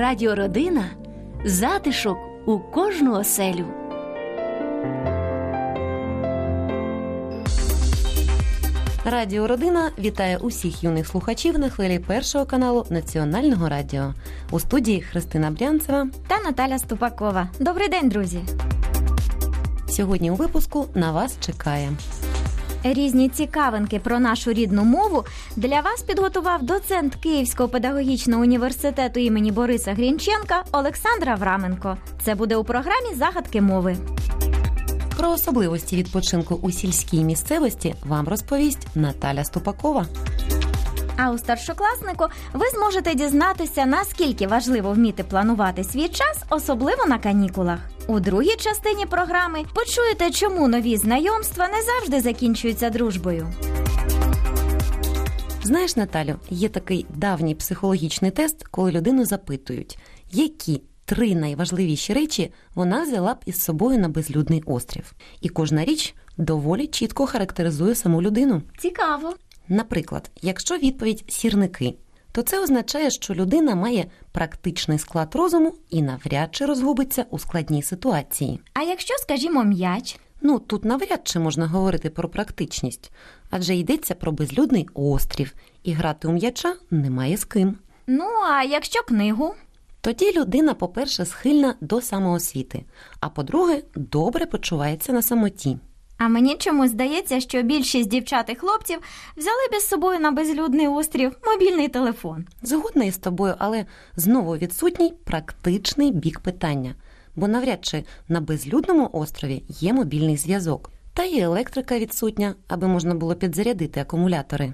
Радіородина затишок у кожну оселю. Радіо Родина вітає усіх юних слухачів на хвилі першого каналу Національного радіо. У студії Христина Брянцева та Наталя Ступакова. Добрий день, друзі! Сьогодні у випуску на вас чекає. Різні цікавинки про нашу рідну мову для вас підготував доцент Київського педагогічного університету імені Бориса Грінченка Олександра Враменко. Це буде у програмі Загадки мови. Про особливості відпочинку у сільській місцевості вам розповість Наталя Ступакова. А у старшокласнику ви зможете дізнатися, наскільки важливо вміти планувати свій час, особливо на канікулах. У другій частині програми почуєте, чому нові знайомства не завжди закінчуються дружбою. Знаєш, Наталю, є такий давній психологічний тест, коли людину запитують, які три найважливіші речі вона взяла б із собою на безлюдний острів. І кожна річ доволі чітко характеризує саму людину. Цікаво. Наприклад, якщо відповідь сірники, то це означає, що людина має практичний склад розуму і навряд чи розгубиться у складній ситуації. А якщо, скажімо, м'яч? Ну тут навряд чи можна говорити про практичність, адже йдеться про безлюдний острів, і грати у м'яча немає з ким. Ну а якщо книгу? Тоді людина, по-перше, схильна до самоосвіти, а по-друге, добре почувається на самоті. А мені чомусь здається, що більшість дівчат і хлопців взяли б із собою на безлюдний острів мобільний телефон. Згодна із тобою, але знову відсутній практичний бік питання, бо навряд чи на безлюдному острові є мобільний зв'язок, та й електрика відсутня, аби можна було підзарядити акумулятори.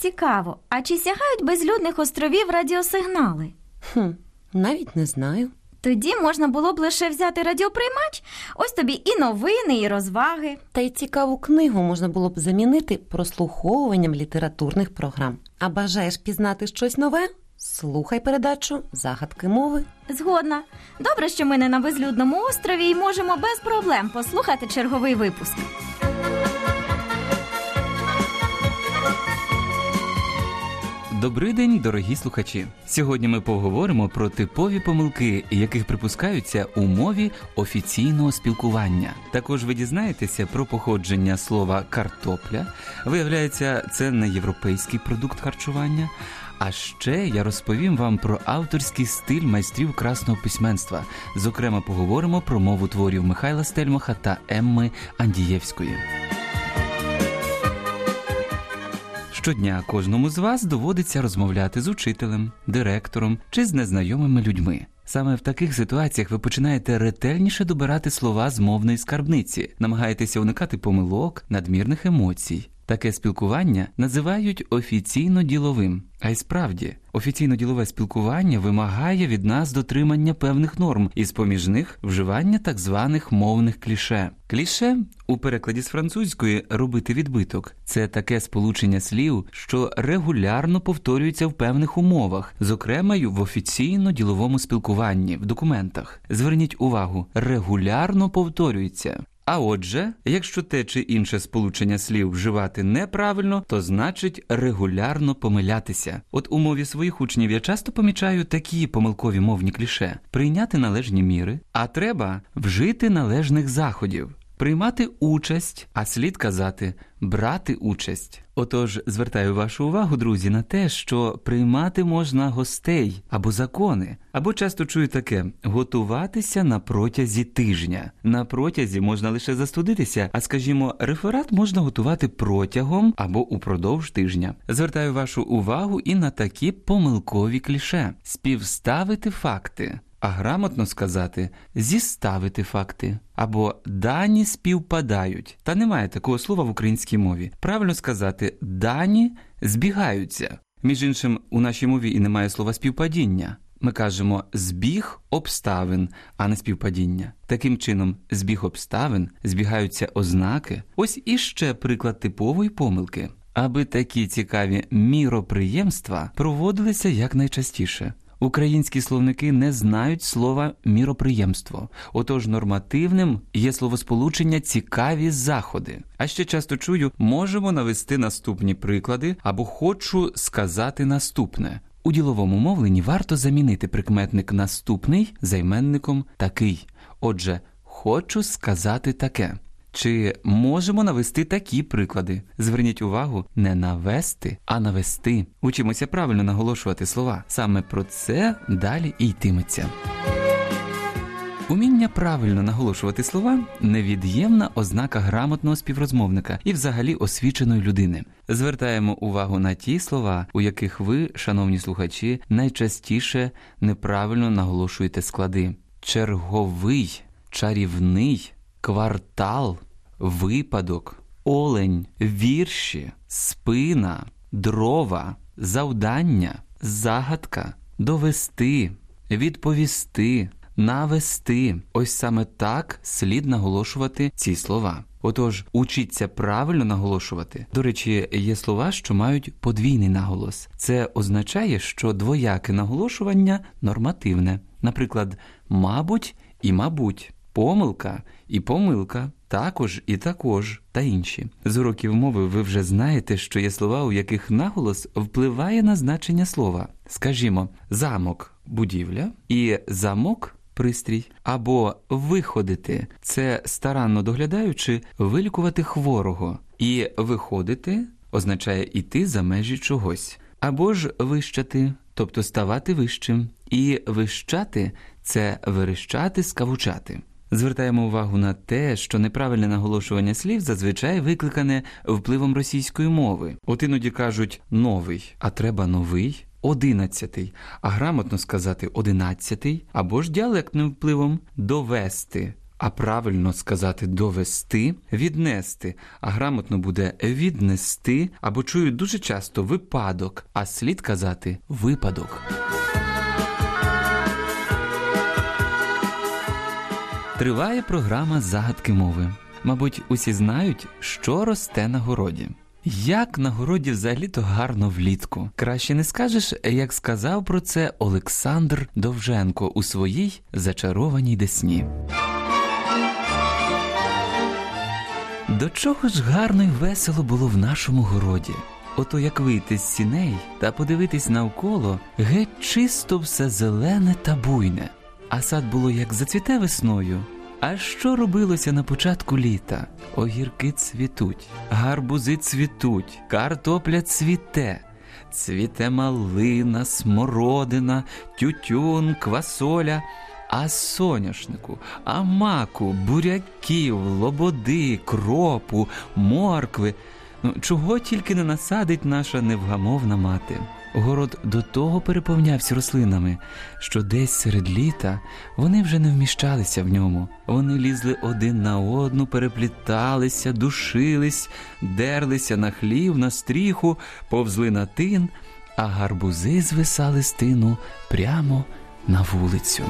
Цікаво, а чи сягають безлюдних островів радіосигнали? Хм, навіть не знаю. Тоді можна було б лише взяти радіоприймач, ось тобі і новини, і розваги. Та й цікаву книгу можна було б замінити прослуховуванням літературних програм. А бажаєш пізнати щось нове? Слухай передачу загадки мови. Згодна. Добре, що ми не на безлюдному острові і можемо без проблем послухати черговий випуск. Добрий день, дорогі слухачі. Сьогодні ми поговоримо про типові помилки, яких припускаються у мові офіційного спілкування. Також ви дізнаєтеся про походження слова картопля. Виявляється, це не європейський продукт харчування. А ще я розповім вам про авторський стиль майстрів красного письменства. Зокрема, поговоримо про мову творів Михайла Стельмаха та Емми Андієвської. Щодня кожному з вас доводиться розмовляти з учителем, директором чи з незнайомими людьми. Саме в таких ситуаціях ви починаєте ретельніше добирати слова з мовної скарбниці, намагаєтеся уникати помилок, надмірних емоцій. Таке спілкування називають офіційно діловим. А й справді, офіційно ділове спілкування вимагає від нас дотримання певних норм, і з поміж них вживання так званих мовних кліше. Кліше у перекладі з французької робити відбиток це таке сполучення слів, що регулярно повторюється в певних умовах, зокрема й в офіційно діловому спілкуванні в документах. Зверніть увагу, регулярно повторюється. А отже, якщо те чи інше сполучення слів вживати неправильно, то значить регулярно помилятися. От у мові своїх учнів я часто помічаю такі помилкові мовні кліше: прийняти належні міри, а треба вжити належних заходів. Приймати участь, а слід казати брати участь. Отож, звертаю вашу увагу, друзі, на те, що приймати можна гостей або закони, або часто чую таке готуватися на протязі тижня. На протязі можна лише застудитися, а скажімо, реферат можна готувати протягом або упродовж тижня. Звертаю вашу увагу і на такі помилкові кліше: співставити факти а грамотно сказати зіставити факти або дані співпадають. Та немає такого слова в українській мові. Правильно сказати, дані збігаються. Між іншим, у нашій мові і немає слова співпадіння. Ми кажемо збіг обставин, а не співпадіння. Таким чином, збіг обставин збігаються ознаки. Ось іще приклад типової помилки, аби такі цікаві міроприємства проводилися якнайчастіше. Українські словники не знають слова міроприємство, отож нормативним є словосполучення цікаві заходи. А ще часто чую, можемо навести наступні приклади або хочу сказати наступне. У діловому мовленні варто замінити прикметник наступний займенником такий. Отже, хочу сказати таке. Чи можемо навести такі приклади? Зверніть увагу, не навести, а навести. Учимося правильно наголошувати слова. Саме про це далі і йтиметься. Уміння правильно наголошувати слова невід'ємна ознака грамотного співрозмовника і взагалі освіченої людини. Звертаємо увагу на ті слова, у яких ви, шановні слухачі, найчастіше неправильно наголошуєте склади: черговий, чарівний, квартал, випадок, олень, вірші, спина, дрова, завдання, загадка, довести, відповісти навести. Ось саме так слід наголошувати ці слова. Отож, учіться правильно наголошувати. До речі, є слова, що мають подвійний наголос. Це означає, що двояке наголошування нормативне, наприклад, мабуть і мабуть, помилка і помилка. Також і також та інші з уроків мови ви вже знаєте, що є слова, у яких наголос впливає на значення слова. Скажімо, замок будівля і замок пристрій, або виходити це старанно доглядаючи, вилікувати хворого, і виходити означає іти за межі чогось, або ж вищати, тобто ставати вищим, і вищати це верещати, скавучати. Звертаємо увагу на те, що неправильне наголошування слів зазвичай викликане впливом російської мови. От іноді кажуть новий, а треба новий одинадцятий, а грамотно сказати одинадцятий, або ж діалектним впливом довести. А правильно сказати довести, віднести, а грамотно буде віднести, або чують дуже часто випадок, а слід казати випадок. Триває програма загадки мови. Мабуть, усі знають, що росте на городі. Як на городі взагалі-то гарно влітку. Краще не скажеш, як сказав про це Олександр Довженко у своїй зачарованій десні. До чого ж гарно й весело було в нашому городі. Ото як вийти з сіней та подивитись навколо, геть чисто все зелене та буйне, а сад було як зацвіте весною. А що робилося на початку літа? Огірки цвітуть, гарбузи цвітуть, картопля цвіте, цвіте малина, смородина, тютюн, квасоля, а соняшнику, а маку, буряків, лободи, кропу, моркви. Ну, Чого тільки не насадить наша невгамовна мати. Город до того переповнявся рослинами, що десь серед літа вони вже не вміщалися в ньому. Вони лізли один на одну, перепліталися, душились, дерлися на хлів, на стріху, повзли на тин, а гарбузи звисали з тину прямо на вулицю.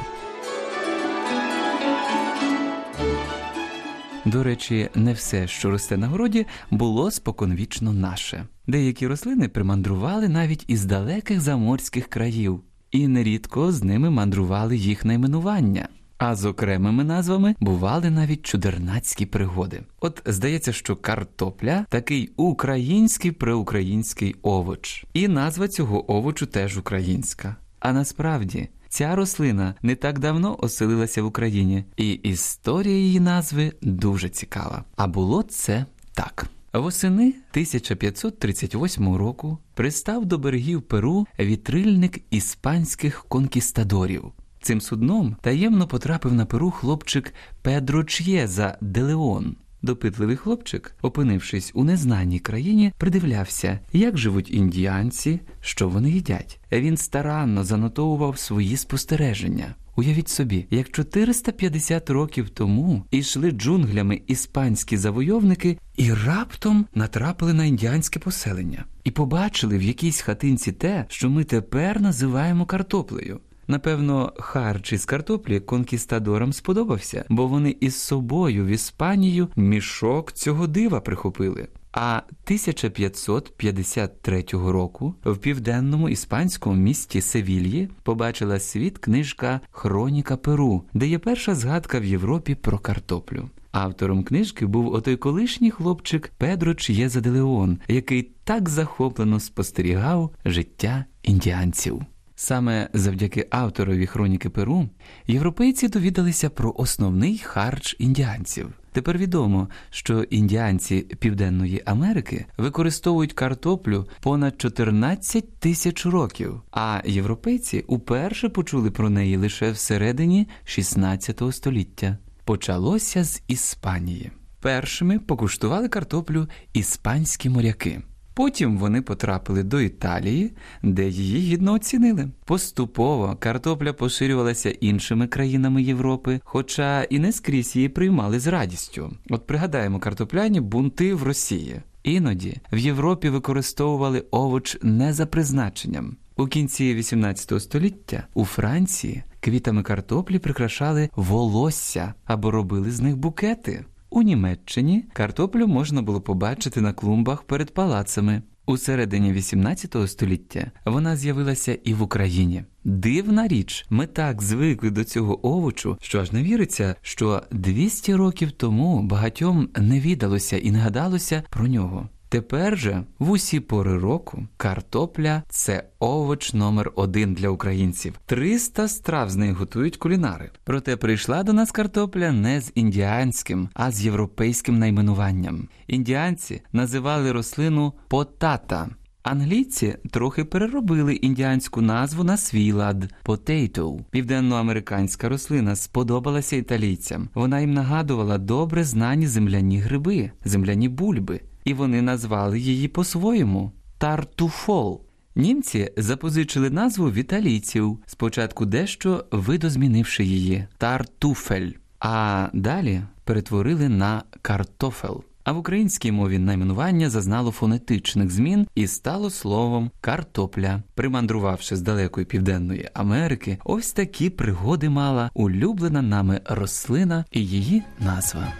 До речі, не все, що росте на городі, було споконвічно наше. Деякі рослини примандрували навіть із далеких заморських країв, і нерідко з ними мандрували їх найменування. А з окремими назвами бували навіть чудернацькі пригоди. От здається, що картопля такий український преукраїнський овоч, і назва цього овочу теж українська. А насправді Ця рослина не так давно оселилася в Україні, і історія її назви дуже цікава. А було це так. Восени 1538 року пристав до берегів Перу вітрильник іспанських конкістадорів. Цим судном таємно потрапив на Перу хлопчик Педро Ч'єза де Леон. Допитливий хлопчик, опинившись у незнаній країні, придивлявся, як живуть індіанці, що вони їдять. Він старанно занотовував свої спостереження. Уявіть собі, як 450 років тому йшли джунглями іспанські завойовники і раптом натрапили на індіанське поселення і побачили в якійсь хатинці те, що ми тепер називаємо картоплею. Напевно, харч із картоплі конкістадорам сподобався, бо вони із собою в Іспанію мішок цього дива прихопили. А 1553 року в південному іспанському місті Севільї побачила світ книжка Хроніка Перу, де є перша згадка в Європі про картоплю. Автором книжки був отой колишній хлопчик Педро Ч'єза де Леон, який так захоплено спостерігав життя індіанців. Саме завдяки авторові хроніки Перу європейці довідалися про основний харч індіанців. Тепер відомо, що індіанці Південної Америки використовують картоплю понад 14 тисяч років, а європейці уперше почули про неї лише всередині 16 століття. Почалося з Іспанії. Першими покуштували картоплю іспанські моряки. Потім вони потрапили до Італії, де її гідно оцінили. Поступово картопля поширювалася іншими країнами Європи, хоча і не скрізь її приймали з радістю. От пригадаємо картопляні бунти в Росії. Іноді в Європі використовували овоч не за призначенням. У кінці XVIII століття у Франції квітами картоплі прикрашали волосся або робили з них букети. У Німеччині картоплю можна було побачити на клумбах перед палацами. У середині XVIII століття вона з'явилася і в Україні. Дивна річ, ми так звикли до цього овочу, що аж не віриться, що 200 років тому багатьом не відалося і не гадалося про нього. Тепер же в усі пори року картопля це овоч номер один для українців. 300 страв з неї готують кулінари. Проте прийшла до нас картопля не з індіанським, а з європейським найменуванням. Індіанці називали рослину потата. Англійці трохи переробили індіанську назву на свій лад potato. Південноамериканська рослина сподобалася італійцям. Вона їм нагадувала добре знані земляні гриби, земляні бульби і вони назвали її по-своєму тартуфол. Німці запозичили назву віталійців, спочатку дещо видозмінивши її тартуфель, а далі перетворили на картофел. А в українській мові найменування зазнало фонетичних змін і стало словом картопля. Примандрувавши з далекої південної Америки, ось такі пригоди мала улюблена нами рослина і її назва.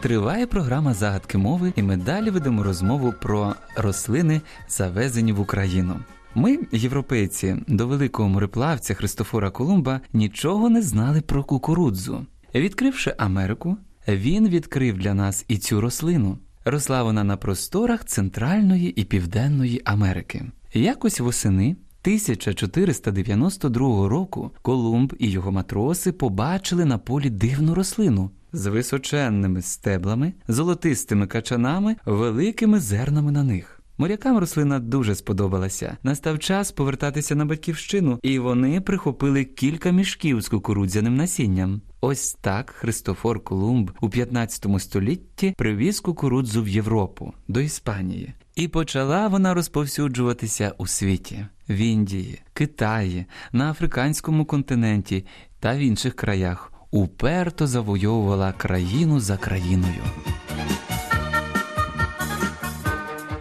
Триває програма загадки мови, і ми далі ведемо розмову про рослини, завезені в Україну. Ми, європейці, до великого мореплавця Христофора Колумба нічого не знали про кукурудзу. Відкривши Америку, він відкрив для нас і цю рослину. Росла вона на просторах Центральної і Південної Америки. Якось восени 1492 року Колумб і його матроси побачили на полі дивну рослину з височенними стеблами, золотистими качанами, великими зернами на них. Морякам рослина дуже сподобалася. Настав час повертатися на батьківщину, і вони прихопили кілька мішків з кукурудзяним насінням. Ось так Христофор Колумб у 15 столітті привіз кукурудзу в Європу до Іспанії. І почала вона розповсюджуватися у світі в Індії, Китаї, на африканському континенті та в інших краях уперто завойовувала країну за країною.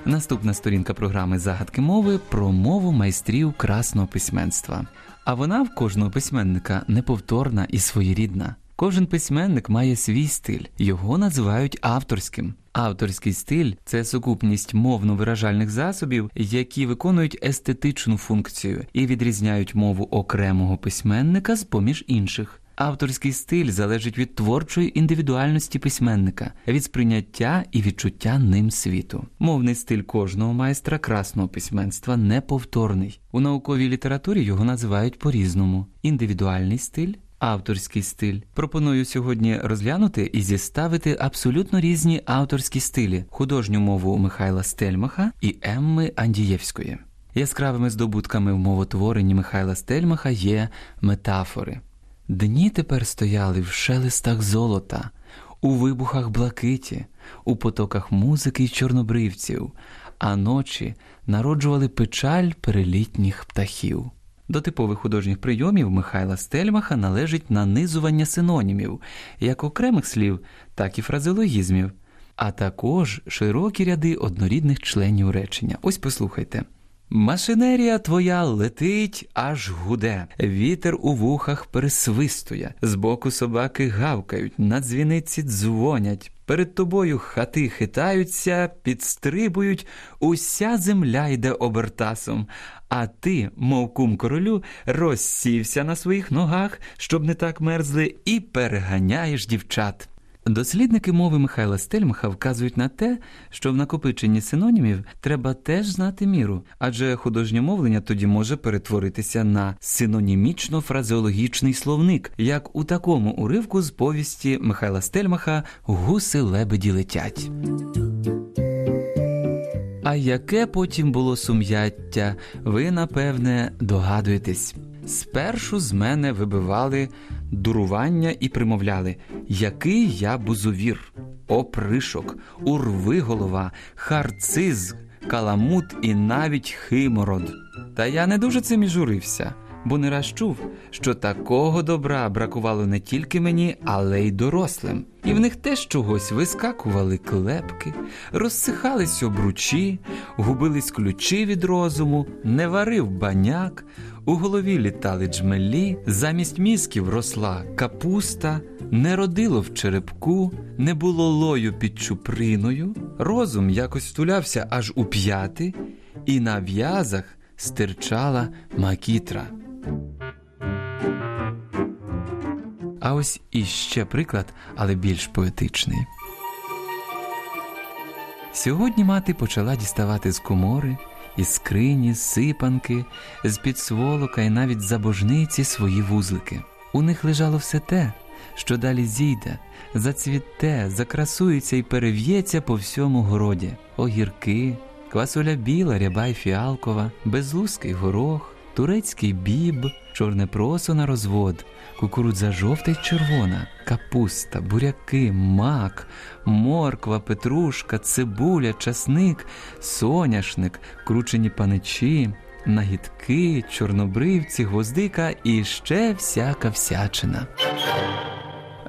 Наступна сторінка програми Загадки мови про мову майстрів красного письменства. А вона в кожного письменника неповторна і своєрідна. Кожен письменник має свій стиль, його називають авторським. Авторський стиль це сукупність мовно-виражальних засобів, які виконують естетичну функцію і відрізняють мову окремого письменника з поміж інших. Авторський стиль залежить від творчої індивідуальності письменника, від сприйняття і відчуття ним світу. Мовний стиль кожного майстра красного письменства неповторний. У науковій літературі його називають по-різному: індивідуальний стиль. Авторський стиль пропоную сьогодні розглянути і зіставити абсолютно різні авторські стилі художню мову Михайла Стельмаха і Емми Андієвської. Яскравими здобутками в мовотворенні Михайла Стельмаха є метафори. Дні тепер стояли в шелестах золота, у вибухах блакиті, у потоках музики й чорнобривців, а ночі народжували печаль перелітніх птахів. До типових художніх прийомів Михайла Стельмаха належить нанизування синонімів, як окремих слів, так і фразеологізмів, а також широкі ряди однорідних членів речення. Ось послухайте. Машинерія твоя летить, аж гуде, вітер у вухах пересвистує, збоку собаки гавкають, на дзвіниці дзвонять, перед тобою хати хитаються, підстрибують, уся земля йде обертасом, а ти, мов кум королю, розсівся на своїх ногах, щоб не так мерзли, і переганяєш дівчат. Дослідники мови Михайла Стельмаха вказують на те, що в накопиченні синонімів треба теж знати міру, адже художнє мовлення тоді може перетворитися на синонімічно-фразеологічний словник, як у такому уривку з повісті Михайла Стельмаха Гуси лебеді летять. А яке потім було сум'яття, ви напевне догадуєтесь. Спершу з мене вибивали дурування і примовляли, який я бузовір, опришок, урвиголова, харциз, каламут і навіть химород. Та я не дуже цим і журився, бо не раз чув, що такого добра бракувало не тільки мені, але й дорослим. І в них теж чогось вискакували клепки, розсихались обручі, губились ключі від розуму, не варив баняк, у голові літали джмелі, замість мізків росла капуста, не родило в черепку, не було лою під чуприною, розум якось втулявся аж у п'яти, і на в'язах стирчала макітра. А ось іще приклад, але більш поетичний. Сьогодні мати почала діставати з комори, із скрині, з сипанки, з під сволока і навіть забожниці свої вузлики. У них лежало все те, що далі зійде, зацвіте, закрасується і перев'ється по всьому городі: огірки, квасоля біла, ряба й фіалкова, безлузький горох, турецький біб, чорне просо на розвод, кукурудза жовта й червона, капуста, буряки, мак, морква, петрушка, цибуля, часник, соняшник, кручені паничі, нагідки, чорнобривці, гвоздика і ще всяка всячина.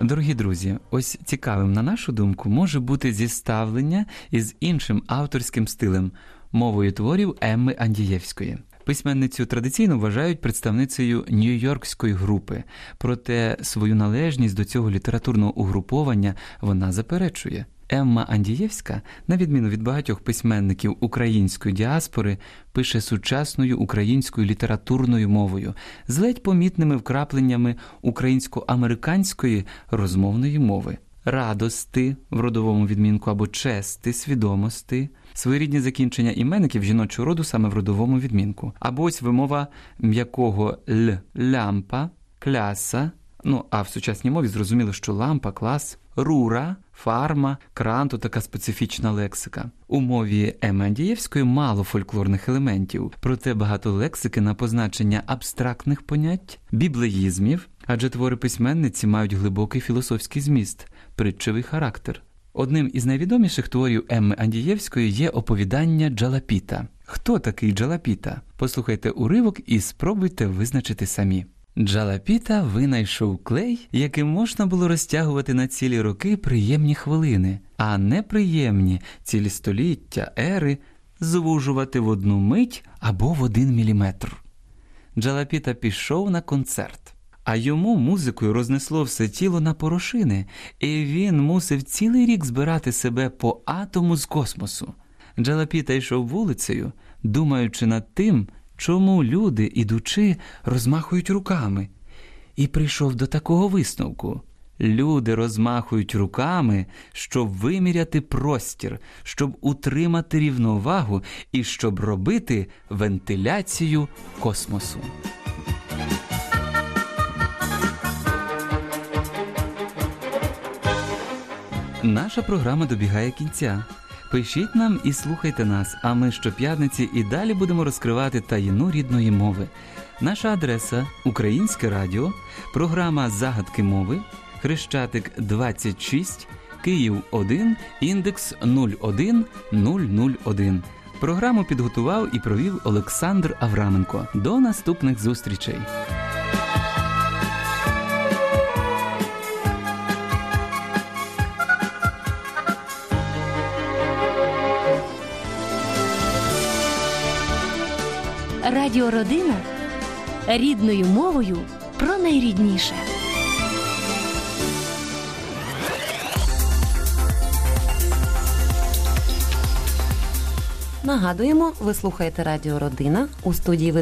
Дорогі друзі, ось цікавим, на нашу думку, може бути зіставлення із іншим авторським стилем мовою творів Емми Андієвської. Письменницю традиційно вважають представницею нью-йоркської групи, проте свою належність до цього літературного угруповання вона заперечує. Емма Андієвська, на відміну від багатьох письменників української діаспори, пише сучасною українською літературною мовою з ледь помітними вкрапленнями українсько-американської розмовної мови. Радости в родовому відмінку або чести, свідомости, своєрідні закінчення іменників жіночого роду саме в родовому відмінку, або ось вимова м'якого л лямпа, кляса. Ну а в сучасній мові зрозуміло, що лампа, клас, рура, фарма, кранту така специфічна лексика. У мові Емендієвської мало фольклорних елементів, проте багато лексики на позначення абстрактних понять, біблеїзмів, адже твори письменниці мають глибокий філософський зміст, притчевий характер. Одним із найвідоміших творів Емми Андієвської є оповідання Джалапіта. Хто такий Джалапіта? Послухайте уривок і спробуйте визначити самі. Джалапіта винайшов клей, яким можна було розтягувати на цілі роки приємні хвилини, а неприємні цілі століття, ери звужувати в одну мить або в один міліметр. Джалапіта пішов на концерт, а йому музикою рознесло все тіло на порошини, і він мусив цілий рік збирати себе по атому з космосу. Джалапіта йшов вулицею, думаючи над тим, чому люди, ідучи, розмахують руками, і прийшов до такого висновку. Люди розмахують руками, щоб виміряти простір, щоб утримати рівновагу і щоб робити вентиляцію космосу. Наша програма добігає кінця. Пишіть нам і слухайте нас, а ми щоп'ятниці і далі будемо розкривати таїну рідної мови. Наша адреса Українське Радіо, програма Загадки мови, Хрещатик 26, Київ 1, індекс 01001. Програму підготував і провів Олександр Авраменко. До наступних зустрічей. Радіо Родина рідною мовою про найрідніше. Нагадуємо, ви слухаєте Радіо Родина у студії ведучого